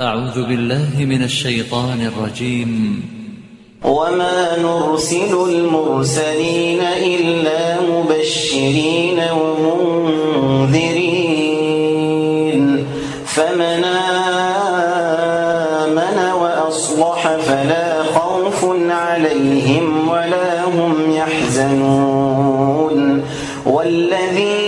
أعوذ بالله من الشيطان الرجيم. وما نرسل المرسلين إلا مبشرين ومنذرين. فمن آمن وأصلح فلا خوف عليهم ولا هم يحزنون. والذين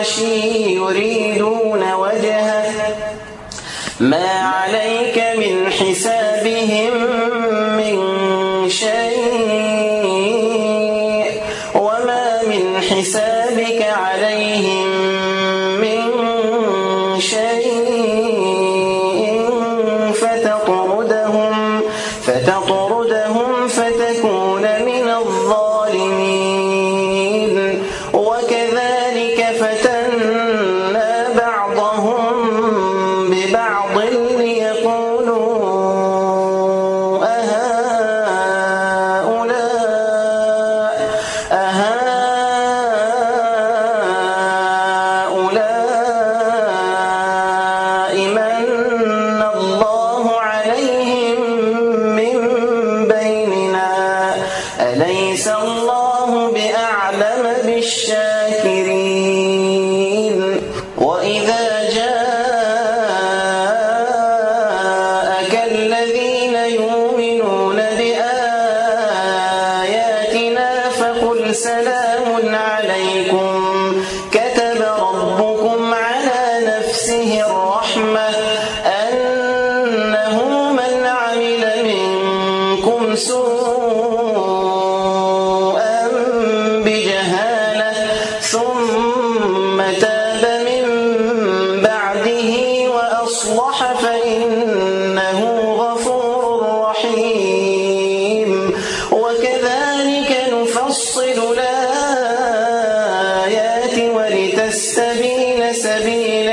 والعشي يريدون وجهه. ما عليك من حسابهم لتستبين سبيل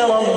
لنسلم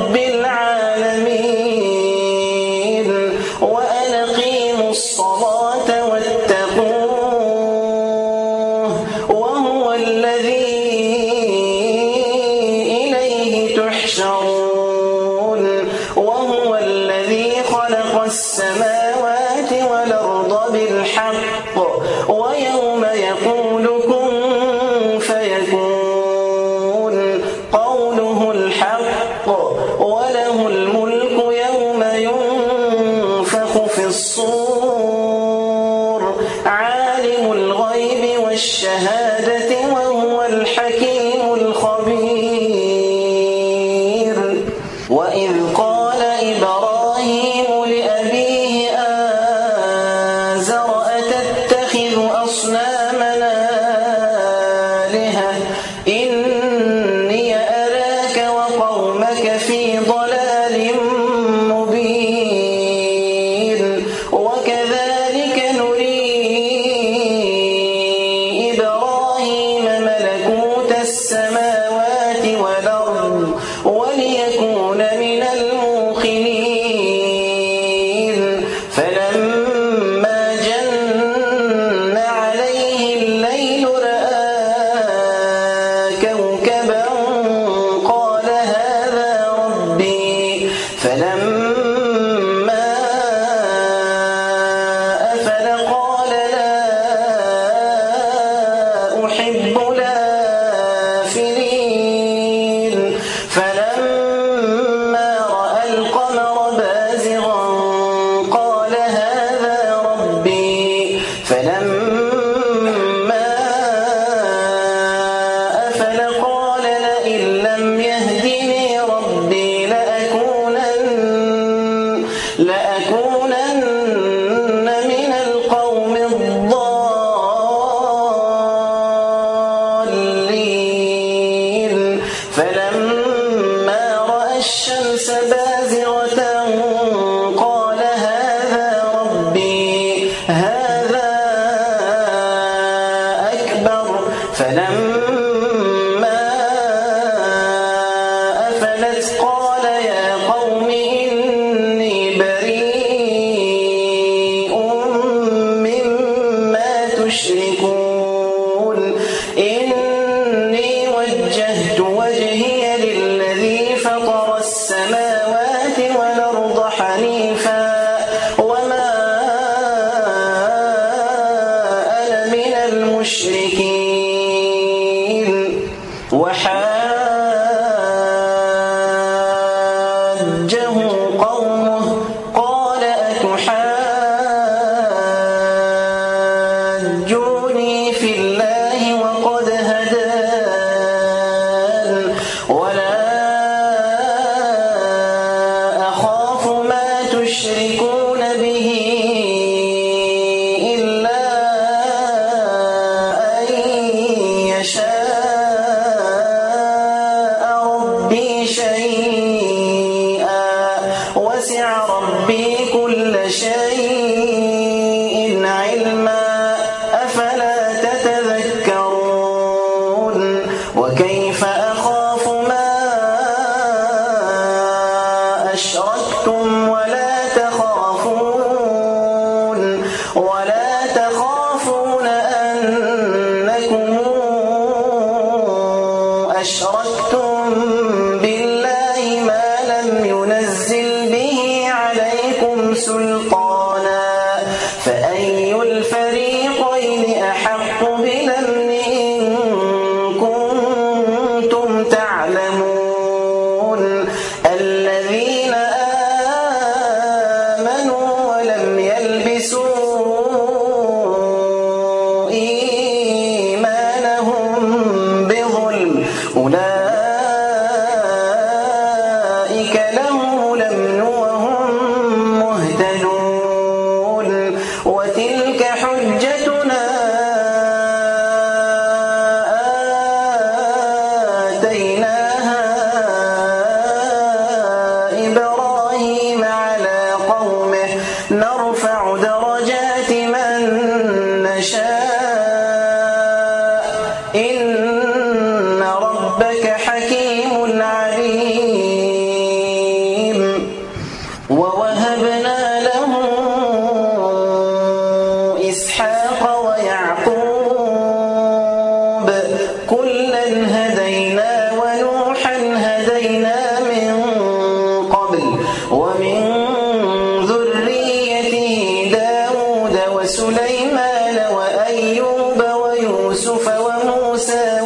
وموسى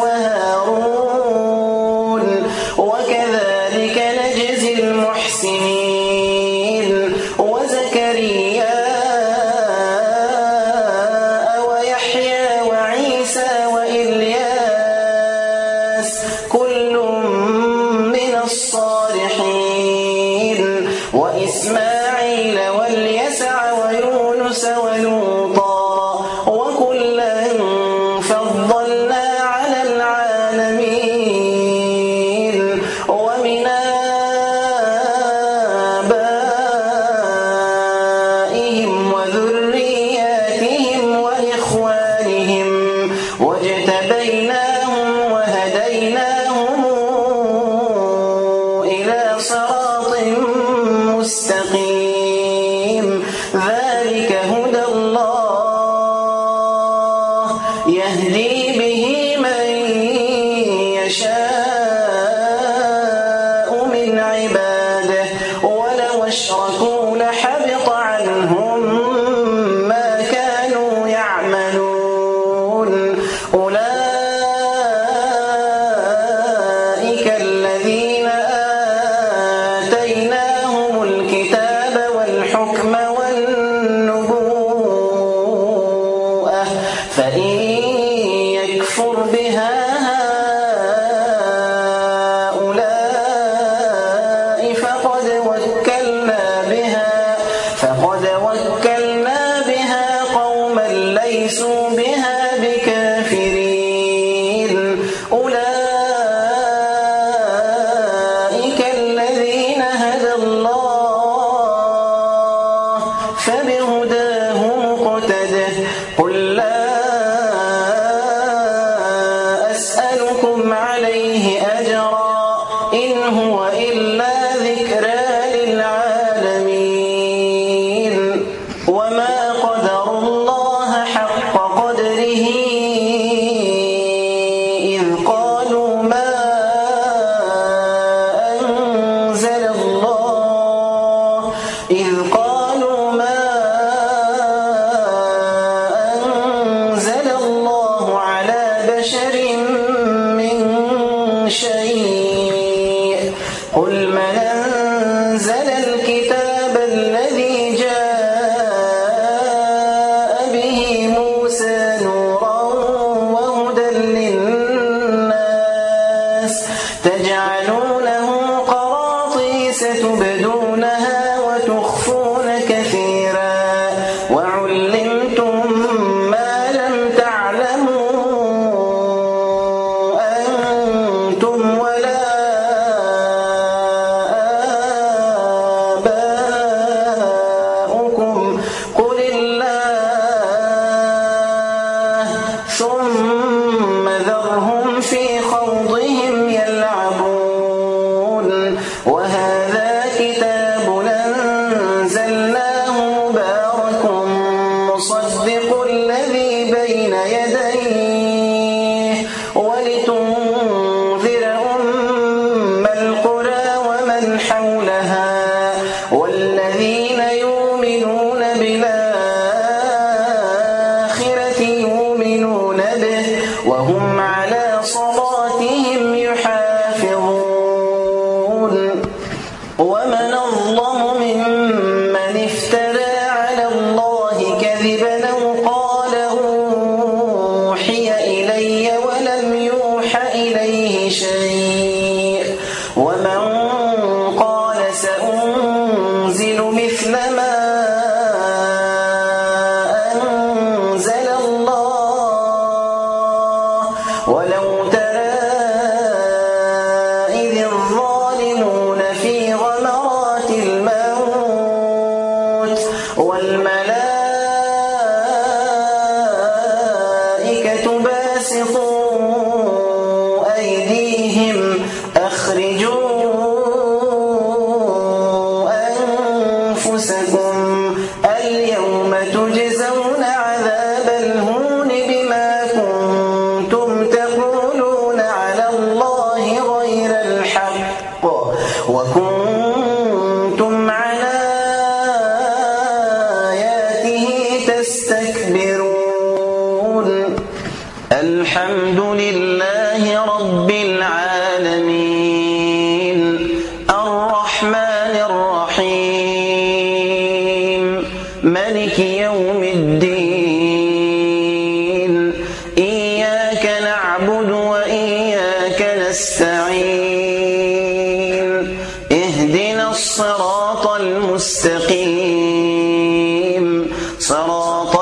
والذين يؤمنون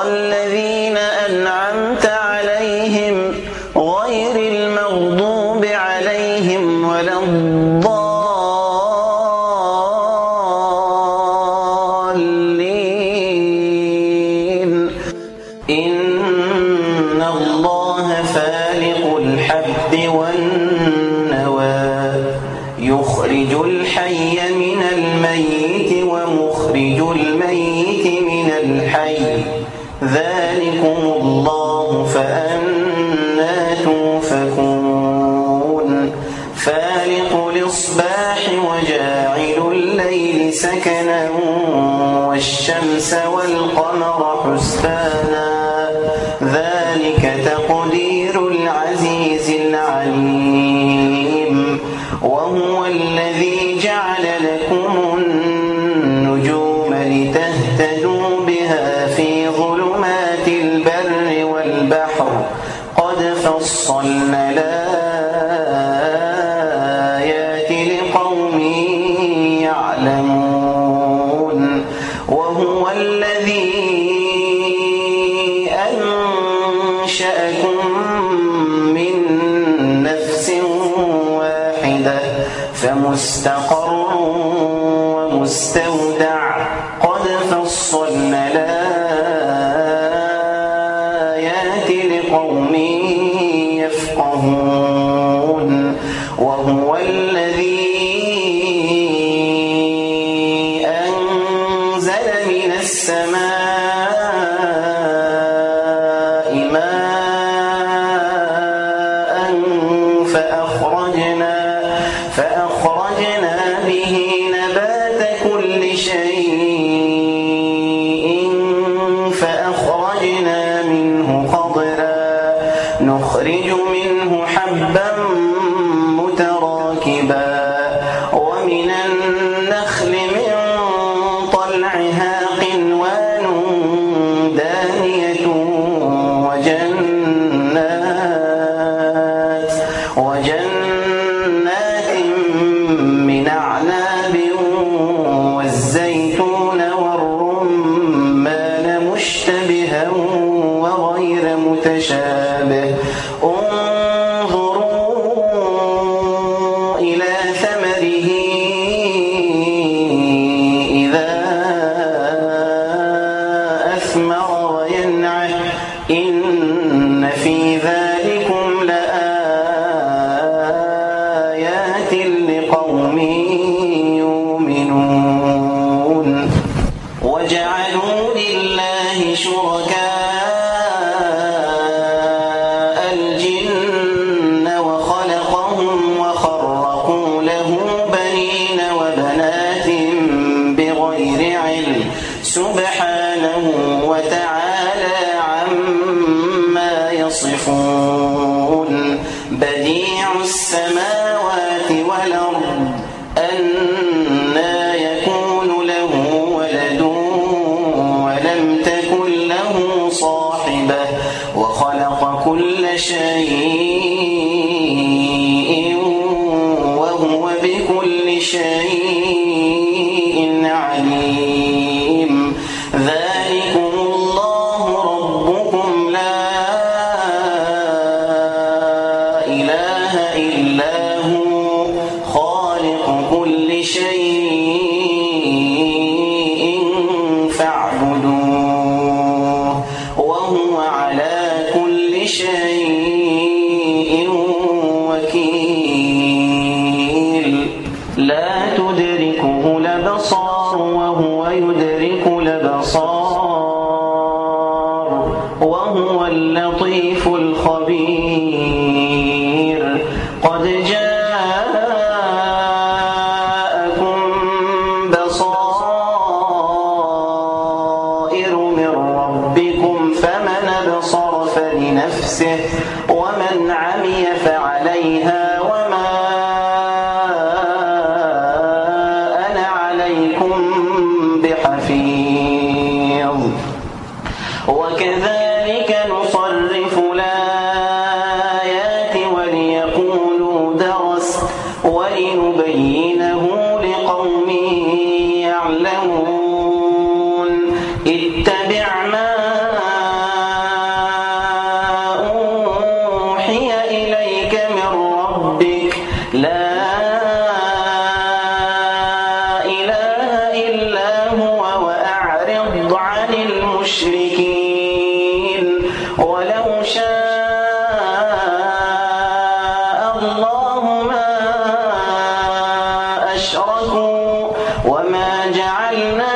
صراط والشمس والقمر حسبانا فأخرجنا به بكل شيء. وما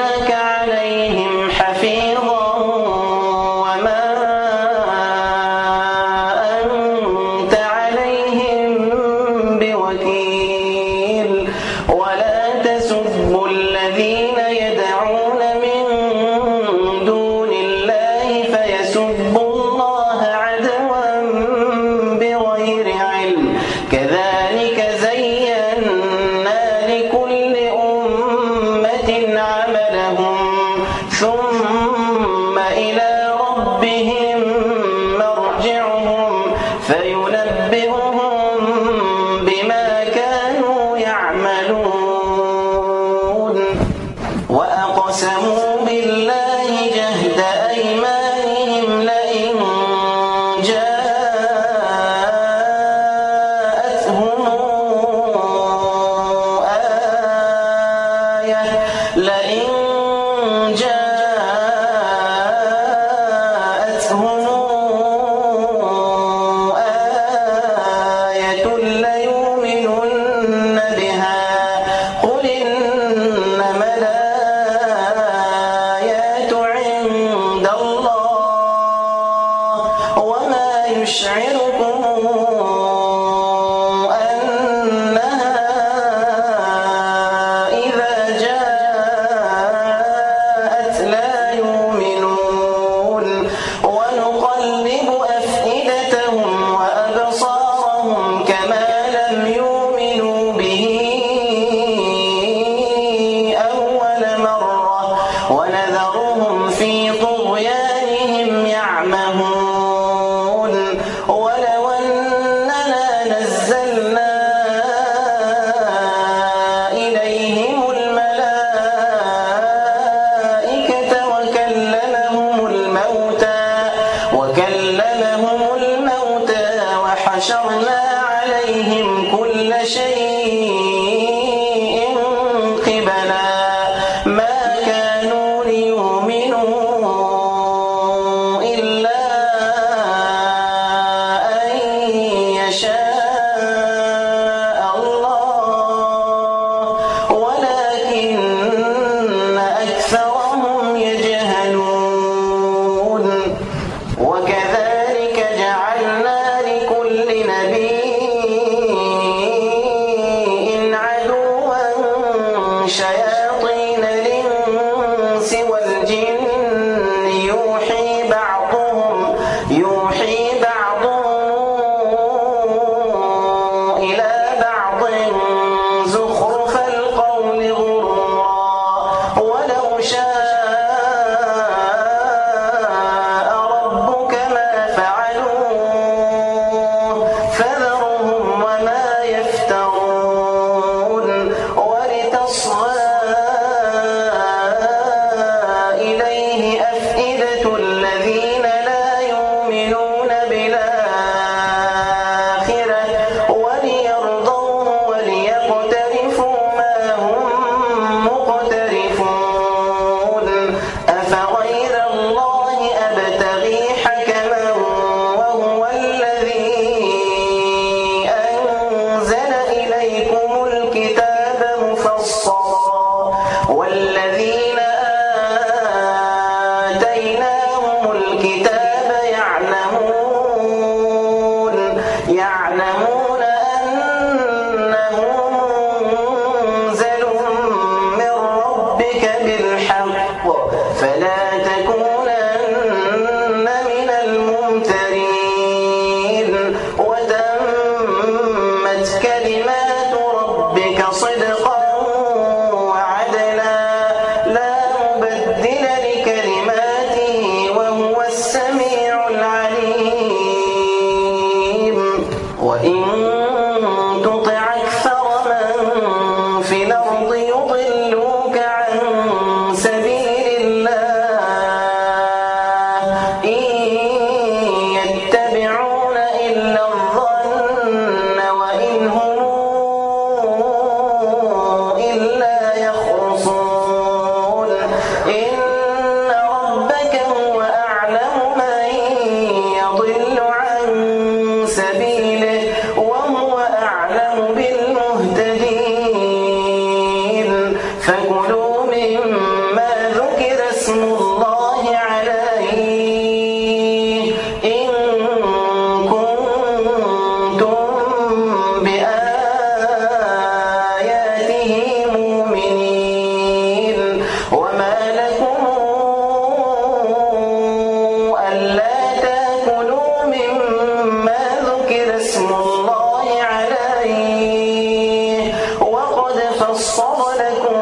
Então, transforma né, com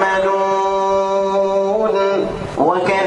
يعملون وكذلك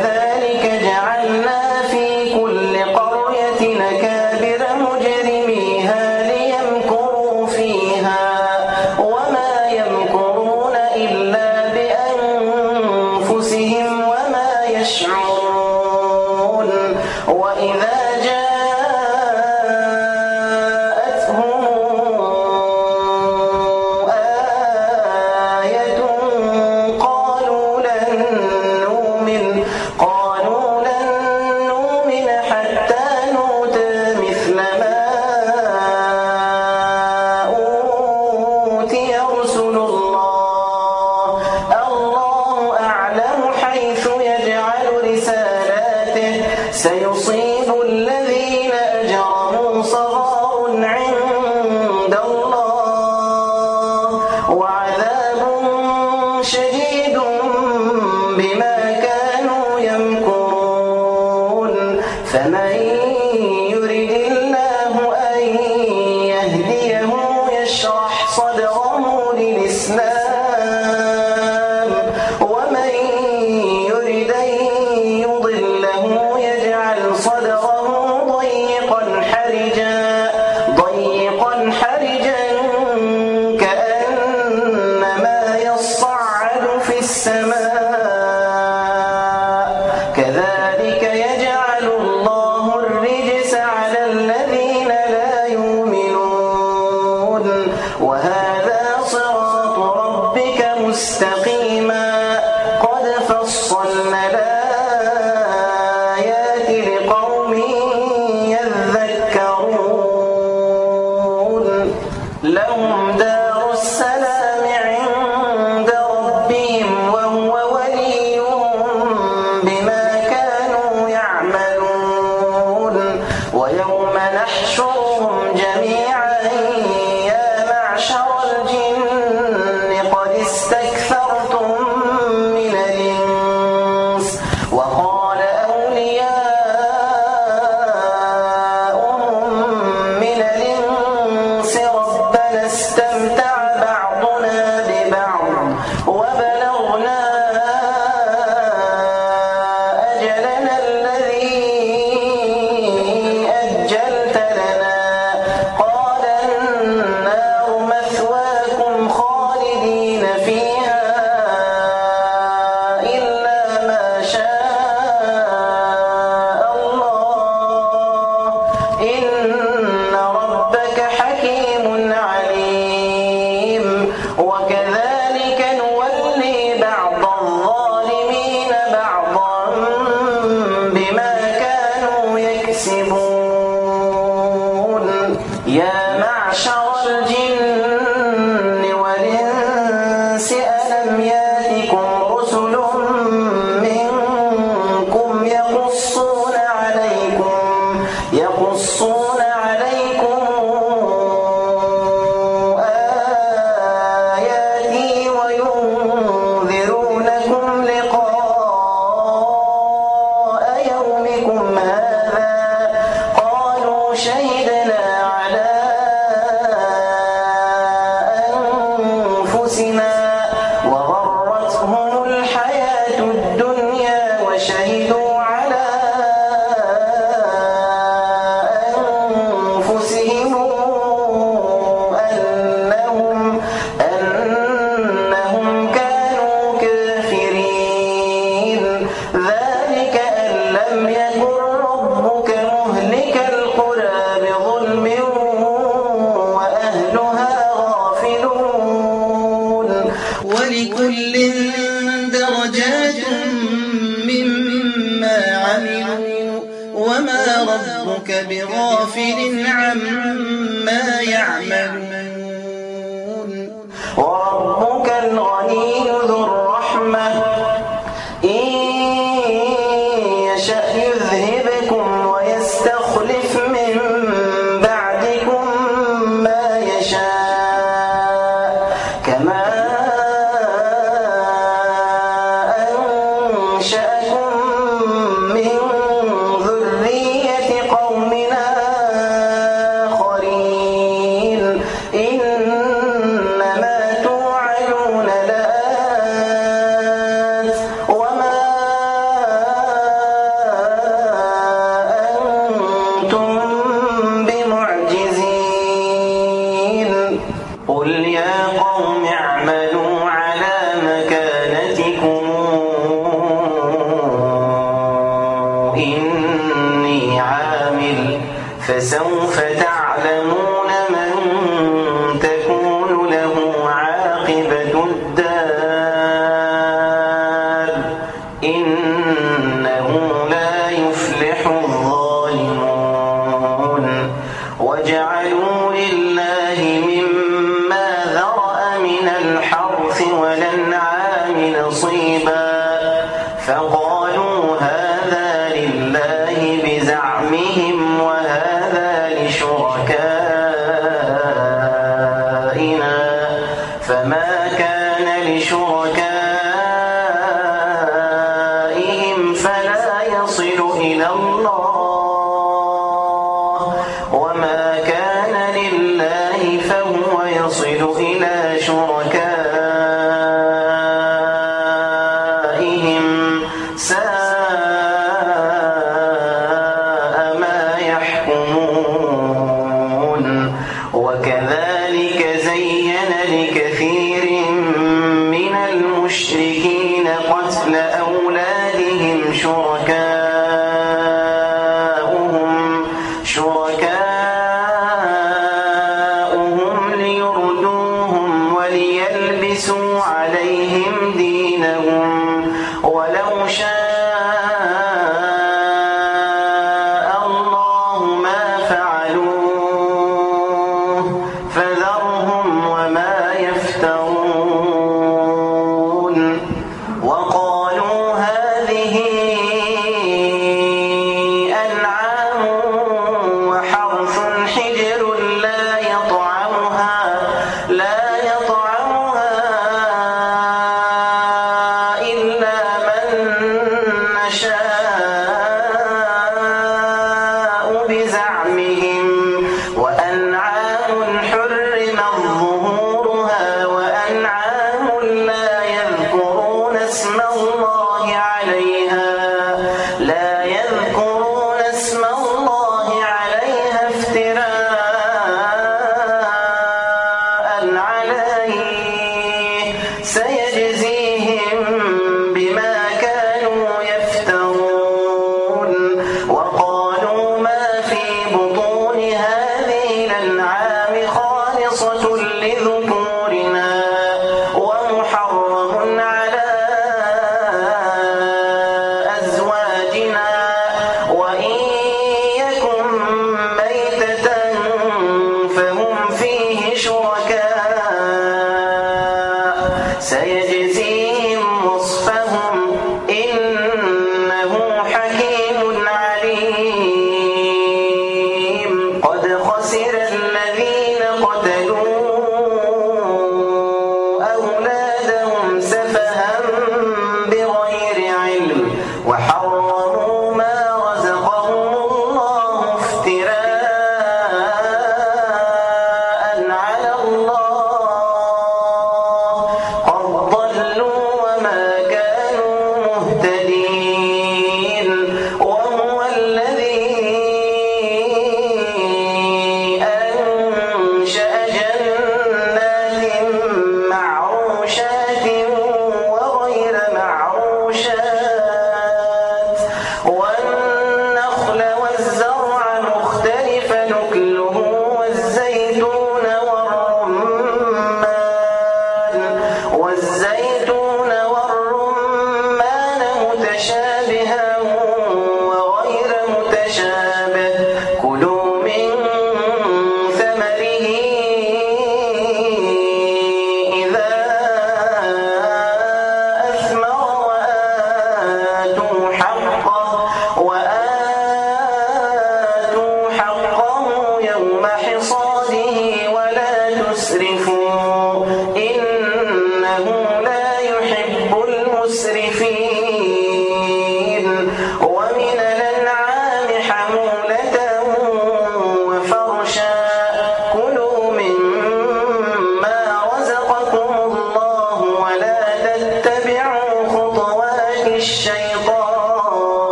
cheio de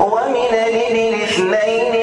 ومن الإبل اثنين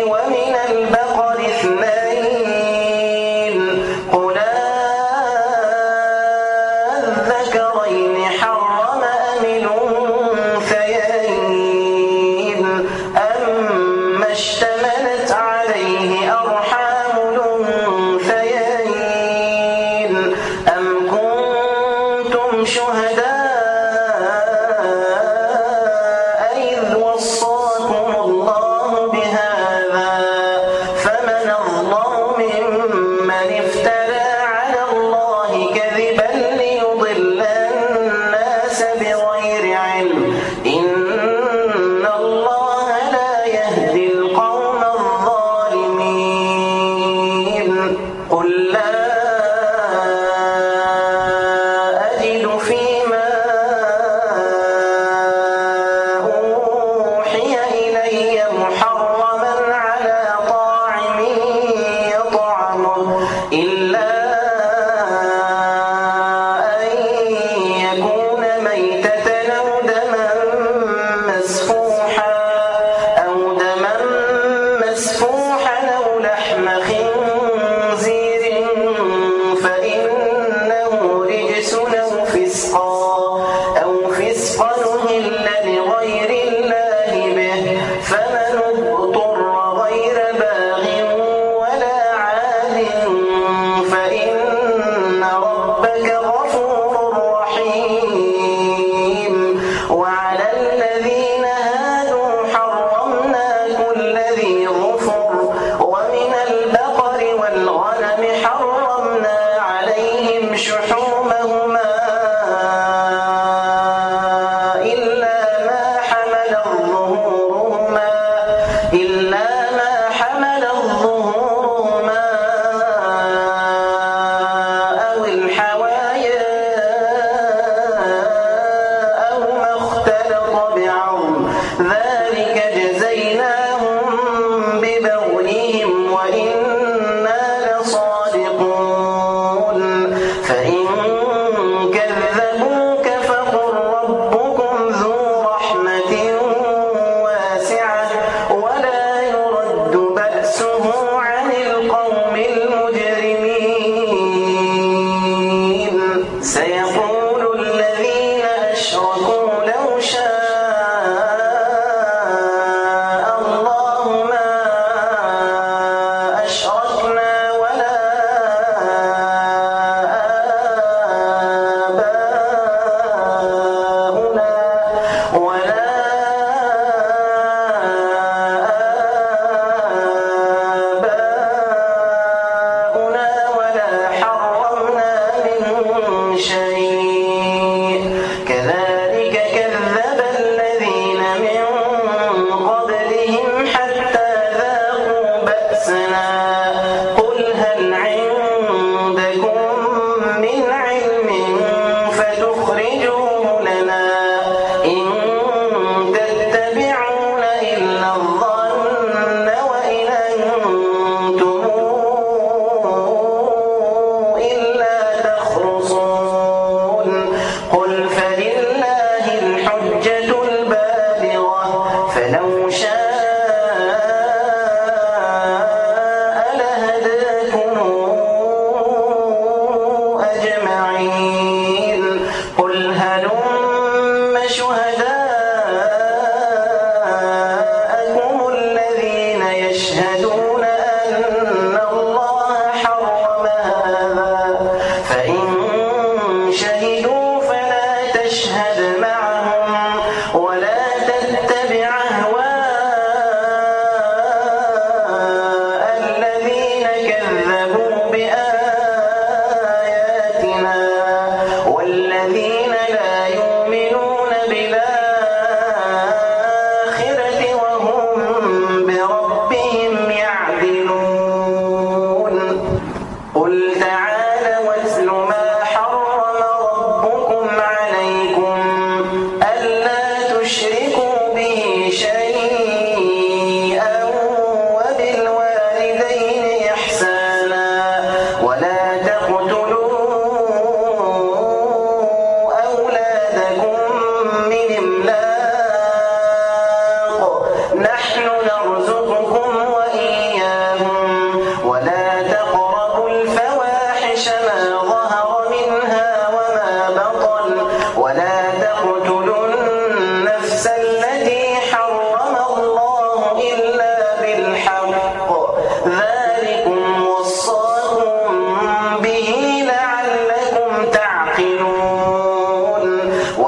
قل ف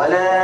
ولا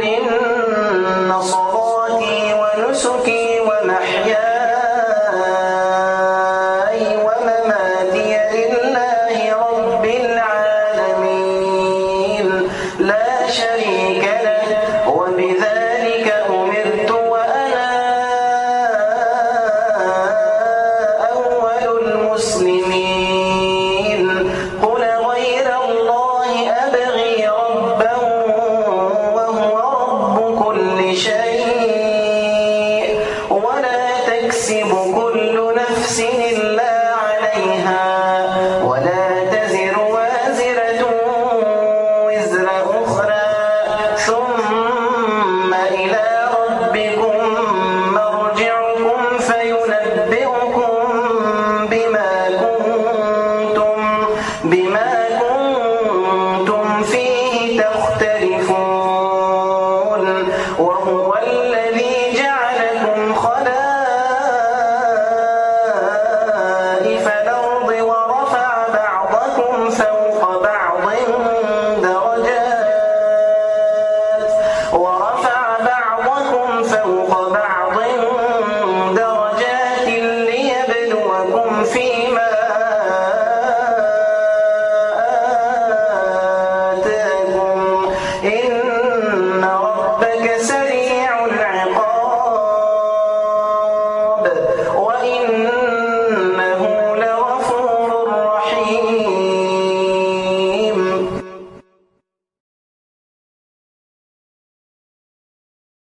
Niên